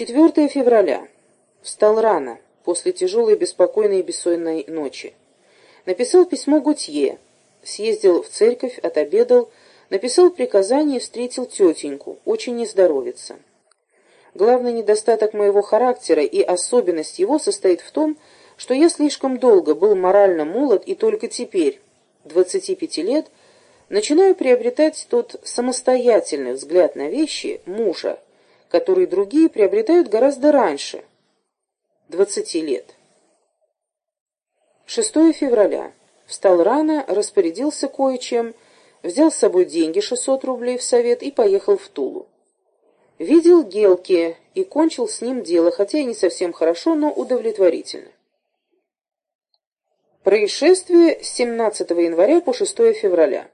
4 февраля. Встал рано, после тяжелой, беспокойной и бессонной ночи. Написал письмо Гутье, съездил в церковь, отобедал, написал приказание и встретил тетеньку, очень не здоровится. Главный недостаток моего характера и особенность его состоит в том, что я слишком долго был морально молод и только теперь, 25 лет, начинаю приобретать тот самостоятельный взгляд на вещи мужа, который другие приобретают гораздо раньше, 20 лет. 6 февраля. Встал рано, распорядился кое-чем, взял с собой деньги 600 рублей в совет и поехал в Тулу. Видел Гелки и кончил с ним дело, хотя и не совсем хорошо, но удовлетворительно. Происшествие с 17 января по 6 февраля.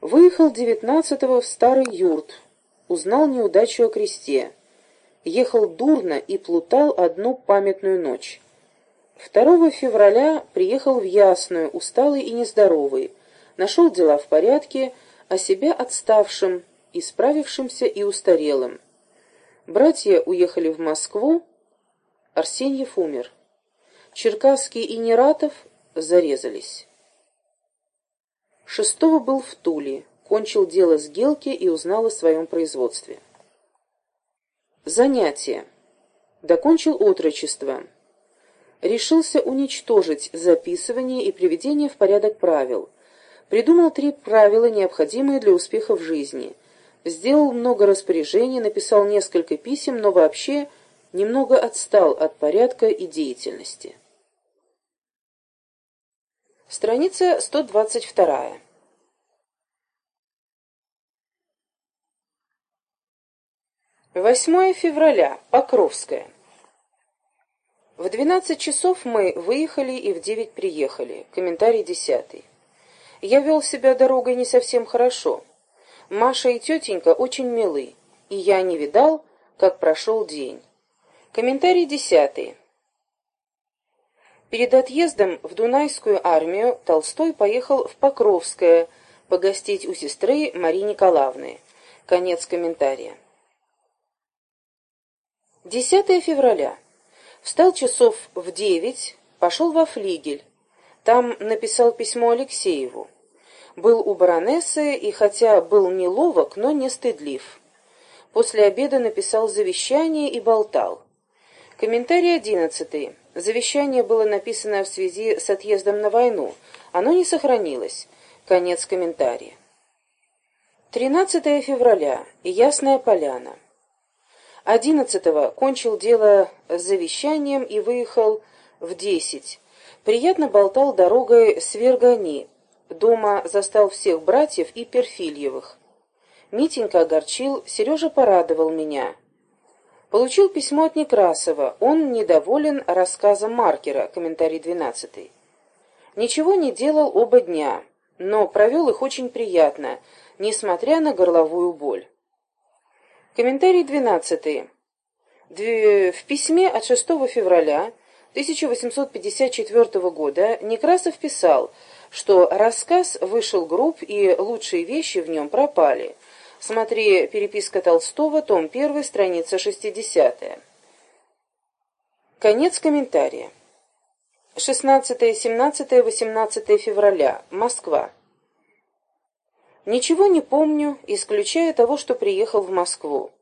Выехал 19-го в старый юрт, узнал неудачу о кресте. Ехал дурно и плутал одну памятную ночь. 2 февраля приехал в Ясную, усталый и нездоровый, нашел дела в порядке, а себя отставшим, исправившимся и устарелым. Братья уехали в Москву, Арсеньев умер. Черкасский и Нератов зарезались. Шестого был в Туле, кончил дело с Гелки и узнал о своем производстве. Занятие. Докончил отрочество. Решился уничтожить записывание и приведение в порядок правил. Придумал три правила, необходимые для успеха в жизни – сделал много распоряжений, написал несколько писем, но вообще немного отстал от порядка и деятельности. Страница 122. Восьмое февраля. Покровская. В двенадцать часов мы выехали и в девять приехали. Комментарий десятый. Я вел себя дорогой не совсем хорошо. Маша и тетенька очень милы, и я не видал, как прошел день. Комментарий десятый. Перед отъездом в Дунайскую армию Толстой поехал в Покровское погостить у сестры Марии Николаевны. Конец комментария. 10 февраля. Встал часов в девять, пошел во флигель. Там написал письмо Алексееву был у баронессы и, хотя был неловок, но не стыдлив. После обеда написал завещание и болтал. Комментарий одиннадцатый. Завещание было написано в связи с отъездом на войну. Оно не сохранилось. Конец комментария. 13 февраля. Ясная поляна. 11 кончил дело с завещанием и выехал в 10. Приятно болтал дорогой с Вергани, Дома застал всех братьев и Перфильевых. Митенька огорчил, Сережа порадовал меня. Получил письмо от Некрасова. Он недоволен рассказом маркера, комментарий 12. Ничего не делал оба дня, но провел их очень приятно, несмотря на горловую боль. Комментарий 12. В письме от 6 февраля 1854 года Некрасов писал, что рассказ вышел груб и лучшие вещи в нем пропали. Смотри переписка Толстого, том 1, страница 60. Конец комментария. 16, 17, 18 февраля. Москва. Ничего не помню, исключая того, что приехал в Москву.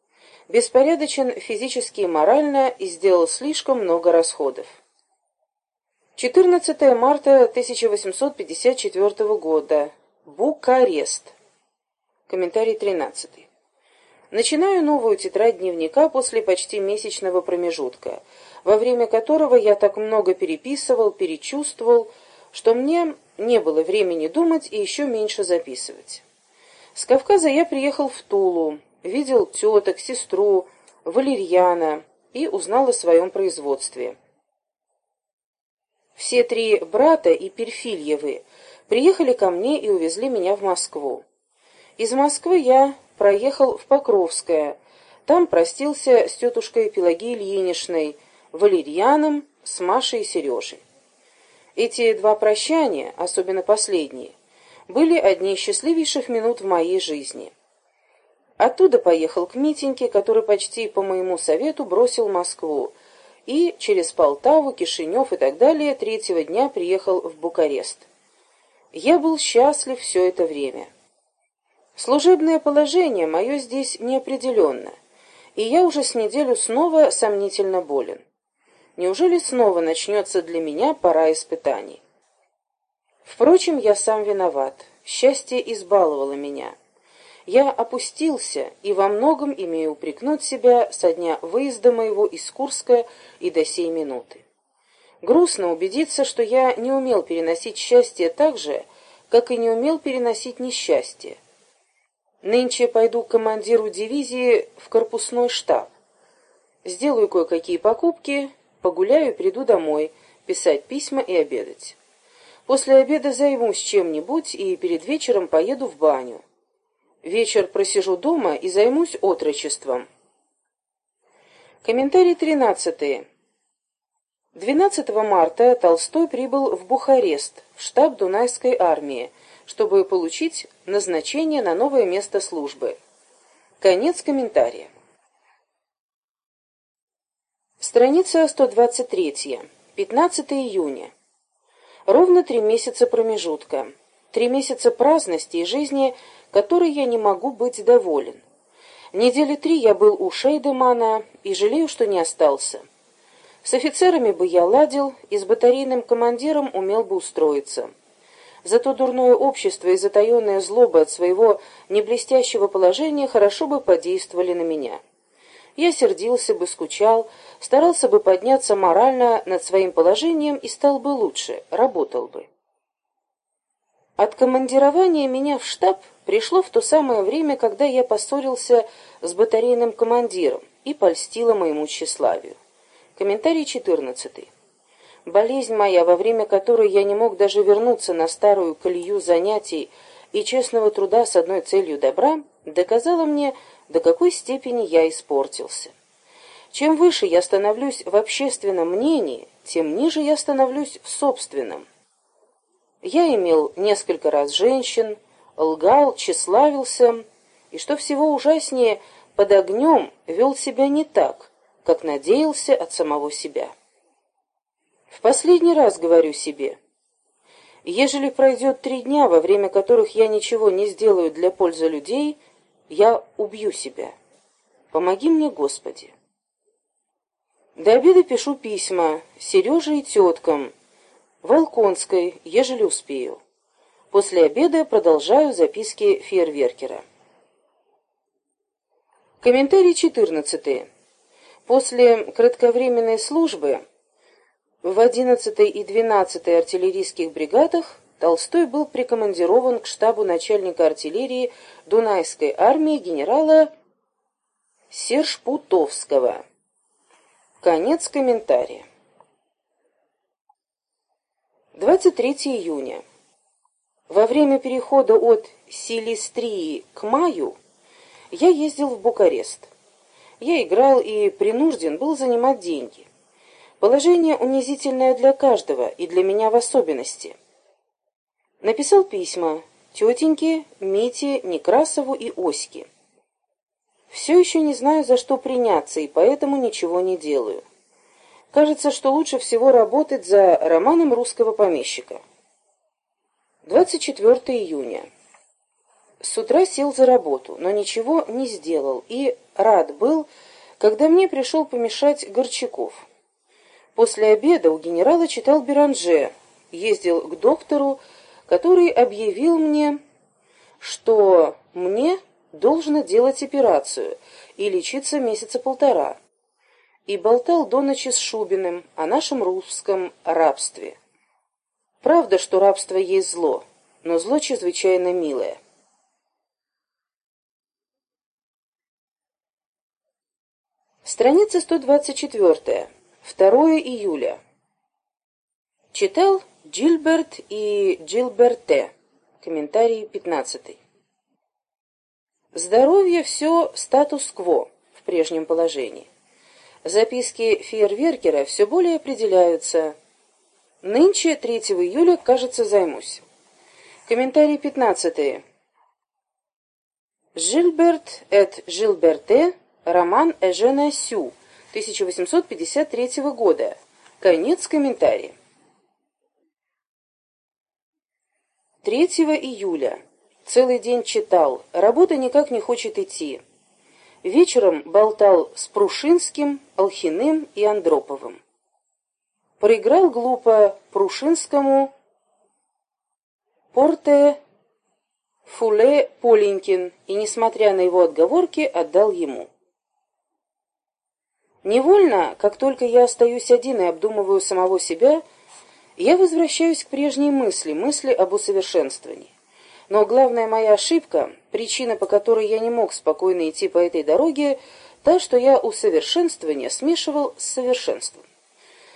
Беспорядочен физически и морально и сделал слишком много расходов. 14 марта 1854 года. Букарест. Комментарий 13. Начинаю новую тетрадь дневника после почти месячного промежутка, во время которого я так много переписывал, перечувствовал, что мне не было времени думать и еще меньше записывать. С Кавказа я приехал в Тулу, видел теток, сестру, валерьяна и узнал о своем производстве. Все три брата и Перфильевы приехали ко мне и увезли меня в Москву. Из Москвы я проехал в Покровское, там простился с тетушкой Пелагеей Ильиничной, Валерьяном, с Машей и Сережей. Эти два прощания, особенно последние, были одни из счастливейших минут в моей жизни. Оттуда поехал к Митеньке, который почти по моему совету бросил Москву, и через Полтаву, Кишинев и так далее третьего дня приехал в Букарест. Я был счастлив все это время. Служебное положение мое здесь неопределенно, и я уже с неделю снова сомнительно болен. Неужели снова начнется для меня пора испытаний? Впрочем, я сам виноват. Счастье избаловало меня. Я опустился и во многом имею упрекнуть себя со дня выезда моего из Курска и до сей минуты. Грустно убедиться, что я не умел переносить счастье так же, как и не умел переносить несчастье. Нынче пойду к командиру дивизии в корпусной штаб. Сделаю кое-какие покупки, погуляю и приду домой, писать письма и обедать. После обеда займусь чем-нибудь и перед вечером поеду в баню. Вечер просижу дома и займусь отрочеством. Комментарий 13. 12 марта Толстой прибыл в Бухарест, в штаб Дунайской армии, чтобы получить назначение на новое место службы. Конец комментария. Страница 123. 15 июня. Ровно три месяца промежутка. Три месяца праздности и жизни, которой я не могу быть доволен. Недели три я был у Шейдемана и жалею, что не остался. С офицерами бы я ладил, и с батарейным командиром умел бы устроиться. Зато дурное общество и затаенная злоба от своего неблестящего положения хорошо бы подействовали на меня. Я сердился бы, скучал, старался бы подняться морально над своим положением и стал бы лучше, работал бы. От командирования меня в штаб пришло в то самое время, когда я поссорился с батарейным командиром и польстила моему тщеславию. Комментарий 14. Болезнь моя, во время которой я не мог даже вернуться на старую колею занятий и честного труда с одной целью добра, доказала мне, до какой степени я испортился. Чем выше я становлюсь в общественном мнении, тем ниже я становлюсь в собственном. Я имел несколько раз женщин, лгал, тщеславился, и, что всего ужаснее, под огнем вел себя не так, как надеялся от самого себя. В последний раз говорю себе, ежели пройдет три дня, во время которых я ничего не сделаю для пользы людей, я убью себя. Помоги мне, Господи. До обеда пишу письма Сереже и теткам, Волконской, ежели успею. После обеда продолжаю записки фейерверкера. Комментарий 14. После кратковременной службы в 11 и 12 артиллерийских бригадах Толстой был прикомандирован к штабу начальника артиллерии Дунайской армии генерала Сершпутовского. Конец комментария. 23 июня. Во время перехода от Силистрии к Маю я ездил в Букарест. Я играл и принужден был занимать деньги. Положение унизительное для каждого, и для меня в особенности. Написал письма тетеньке, Мите, Некрасову и Оське. Все еще не знаю, за что приняться, и поэтому ничего не делаю. Кажется, что лучше всего работать за романом русского помещика. 24 июня. С утра сел за работу, но ничего не сделал и рад был, когда мне пришел помешать Горчаков. После обеда у генерала читал Беранже, ездил к доктору, который объявил мне, что мне должно делать операцию и лечиться месяца полтора, и болтал до ночи с Шубиным о нашем русском рабстве. Правда, что рабство есть зло, но зло чрезвычайно милое. Страница 124. 2 июля. Читал Джильберт и Джилберте. Комментарий 15. Здоровье все статус-кво в прежнем положении. Записки фейерверкера все более определяются. Нынче, 3 июля, кажется, займусь. Комментарий 15. Жильберт эт Жилберте, роман Эжена Сю, 1853 года. Конец комментария. 3 июля. Целый день читал, работа никак не хочет идти. Вечером болтал с Прушинским, Алхиным и Андроповым. Проиграл глупо Прушинскому Порте Фуле Поленькин и, несмотря на его отговорки, отдал ему. Невольно, как только я остаюсь один и обдумываю самого себя, я возвращаюсь к прежней мысли, мысли об усовершенствовании. Но главная моя ошибка, причина, по которой я не мог спокойно идти по этой дороге, та, что я усовершенствование смешивал с совершенством.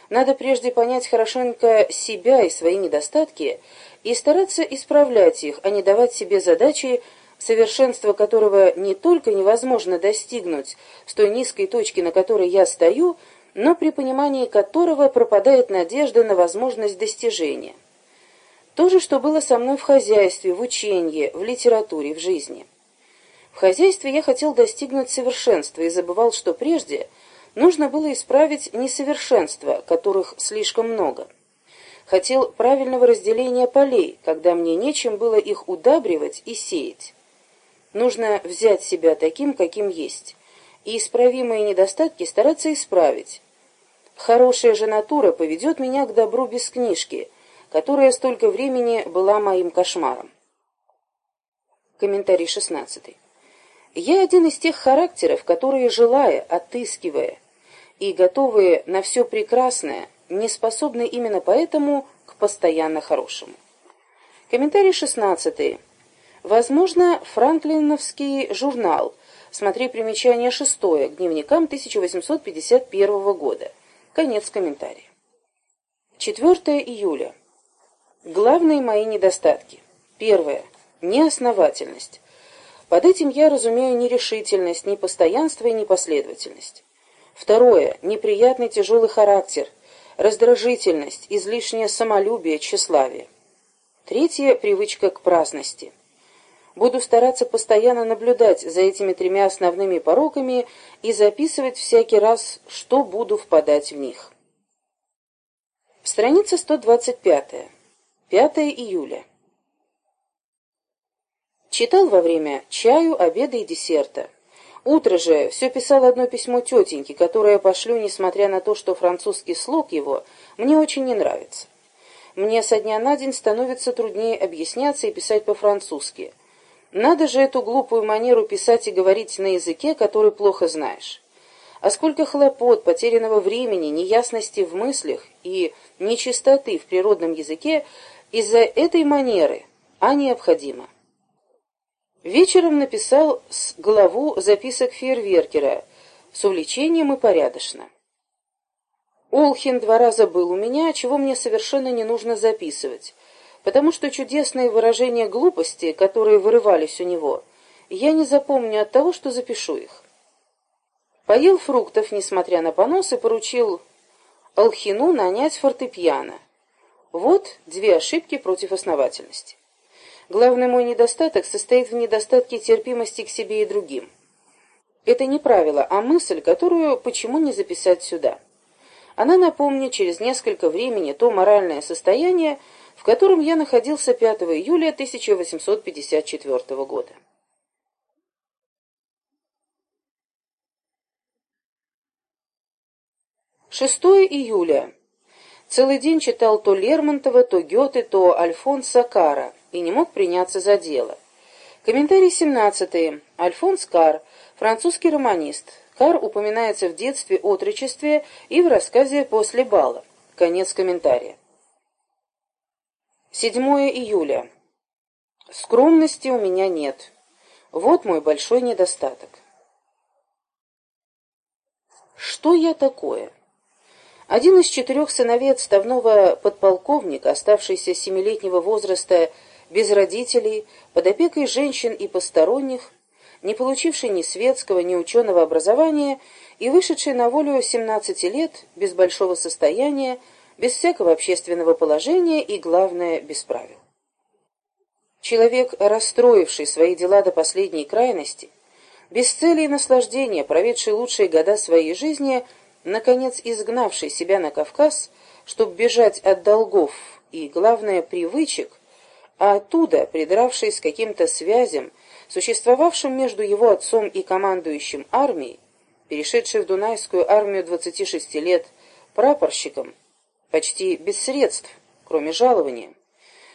Надо прежде понять хорошенько себя и свои недостатки и стараться исправлять их, а не давать себе задачи, совершенство которого не только невозможно достигнуть с той низкой точки, на которой я стою, но при понимании которого пропадает надежда на возможность достижения. То же, что было со мной в хозяйстве, в учении, в литературе, в жизни. В хозяйстве я хотел достигнуть совершенства и забывал, что прежде нужно было исправить несовершенства, которых слишком много. Хотел правильного разделения полей, когда мне нечем было их удабривать и сеять. Нужно взять себя таким, каким есть, и исправимые недостатки стараться исправить. Хорошая же натура поведет меня к добру без книжки, которая столько времени была моим кошмаром. Комментарий шестнадцатый. Я один из тех характеров, которые, желая, отыскивая и готовые на все прекрасное, не способны именно поэтому к постоянно хорошему. Комментарий шестнадцатый. Возможно, франклиновский журнал. Смотри примечание шестое к дневникам 1851 года. Конец комментария. 4 июля. Главные мои недостатки. Первое. Неосновательность. Под этим я разумею нерешительность, непостоянство и непоследовательность. Второе. Неприятный тяжелый характер, раздражительность, излишнее самолюбие, тщеславие. Третье. Привычка к праздности. Буду стараться постоянно наблюдать за этими тремя основными пороками и записывать всякий раз, что буду впадать в них. Страница 125. 5 июля. Читал во время чаю, обеда и десерта. Утро же все писал одно письмо тетеньке, которое пошлю, несмотря на то, что французский слог его мне очень не нравится. Мне со дня на день становится труднее объясняться и писать по-французски. Надо же эту глупую манеру писать и говорить на языке, который плохо знаешь. А сколько хлопот, потерянного времени, неясности в мыслях и нечистоты в природном языке из-за этой манеры, а необходимо. Вечером написал с главу записок фейерверкера с увлечением и порядочно. Олхин два раза был у меня, чего мне совершенно не нужно записывать, потому что чудесные выражения глупости, которые вырывались у него, я не запомню от того, что запишу их. Поел фруктов, несмотря на понос, и поручил Алхину нанять фортепиано. Вот две ошибки против основательности. Главный мой недостаток состоит в недостатке терпимости к себе и другим. Это не правило, а мысль, которую почему не записать сюда. Она напомнит через несколько времени то моральное состояние, в котором я находился 5 июля 1854 года. Шестое июля. Целый день читал то Лермонтова, то Гёте, то Альфонса Кара и не мог приняться за дело. Комментарий 17. Альфонс Кар, французский романист. Кар упоминается в детстве, отрочестве и в рассказе «После бала». Конец комментария. 7 июля. Скромности у меня нет. Вот мой большой недостаток. Что я такое? Один из четырех сыновей отставного подполковника, оставшийся семилетнего возраста без родителей, под опекой женщин и посторонних, не получивший ни светского, ни ученого образования и вышедший на волю 17 лет, без большого состояния, без всякого общественного положения и, главное, без правил. Человек, расстроивший свои дела до последней крайности, без цели и наслаждения, проведший лучшие года своей жизни, наконец изгнавший себя на Кавказ, чтобы бежать от долгов и, главное, привычек, а оттуда, придравшись к каким-то связям, существовавшим между его отцом и командующим армией, перешедший в Дунайскую армию 26 лет прапорщиком, почти без средств, кроме жалования,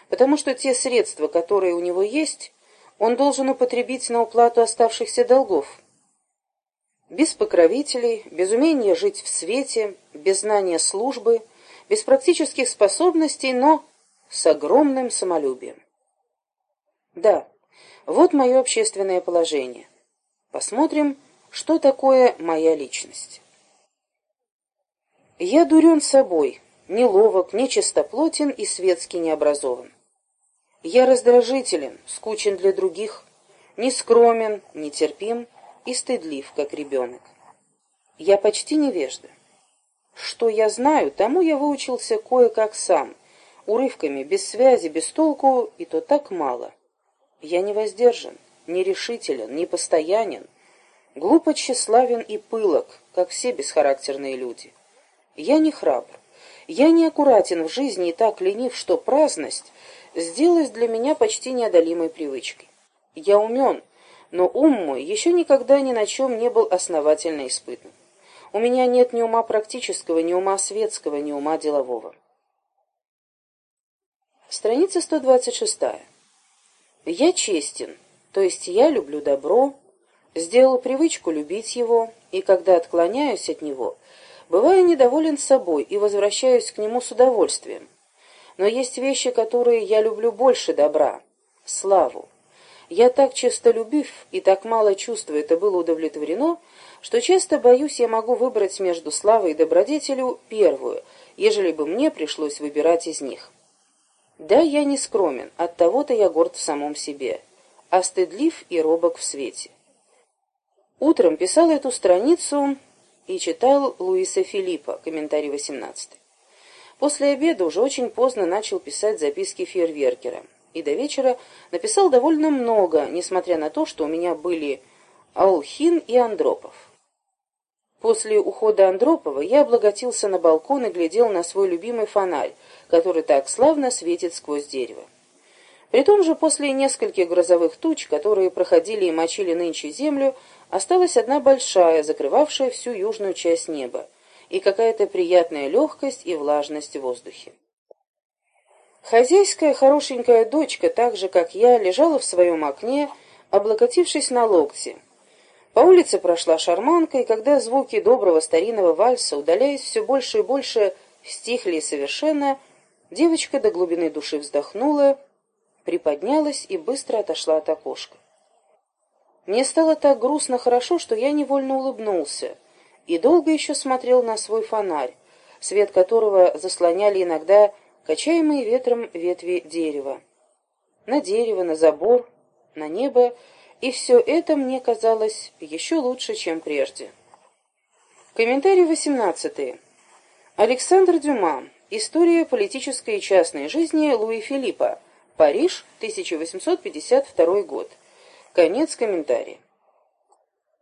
потому что те средства, которые у него есть, он должен употребить на уплату оставшихся долгов. Без покровителей, без умения жить в свете, без знания службы, без практических способностей, но с огромным самолюбием. Да, вот мое общественное положение. Посмотрим, что такое моя личность. Я дурен собой, неловок, нечистоплотен и светски необразован. Я раздражителен, скучен для других, нескромен, нетерпим и стыдлив, как ребенок. Я почти невежда. Что я знаю, тому я выучился кое-как сам, урывками, без связи, без толку, и то так мало. Я не воздержан, нерешителен, непостоянен, глупо тщеславен и пылок, как все бесхарактерные люди. Я не храбр, я не аккуратен в жизни и так ленив, что праздность сделалась для меня почти неодолимой привычкой. Я умен, но ум мой еще никогда ни на чем не был основательно испытан. У меня нет ни ума практического, ни ума светского, ни ума делового. Страница 126. Я честен, то есть я люблю добро, сделал привычку любить его, и когда отклоняюсь от него, бываю недоволен собой и возвращаюсь к нему с удовольствием. Но есть вещи, которые я люблю больше добра — славу. Я так честолюбив и так мало чувства это было удовлетворено, что часто боюсь, я могу выбрать между славой и добродетелю первую, ежели бы мне пришлось выбирать из них. Да, я не скромен, от того-то я горд в самом себе, а стыдлив и робок в свете. Утром писал эту страницу и читал Луиса Филиппа, комментарий 18. После обеда уже очень поздно начал писать записки фейерверкера. И до вечера написал довольно много, несмотря на то, что у меня были Аулхин и Андропов. После ухода Андропова я облаготился на балкон и глядел на свой любимый фонарь, который так славно светит сквозь дерево. При том же после нескольких грозовых туч, которые проходили и мочили нынче землю, осталась одна большая, закрывавшая всю южную часть неба и какая-то приятная легкость и влажность в воздухе. Хозяйская хорошенькая дочка, так же, как я, лежала в своем окне, облокотившись на локти. По улице прошла шарманка, и когда звуки доброго старинного вальса, удаляясь все больше и больше, стихли совершенно, девочка до глубины души вздохнула, приподнялась и быстро отошла от окошка. Мне стало так грустно хорошо, что я невольно улыбнулся — и долго еще смотрел на свой фонарь, свет которого заслоняли иногда качаемые ветром ветви дерева. На дерево, на забор, на небо, и все это мне казалось еще лучше, чем прежде. Комментарий 18. Александр Дюма. История политической и частной жизни Луи Филиппа. Париж, 1852 год. Конец комментария.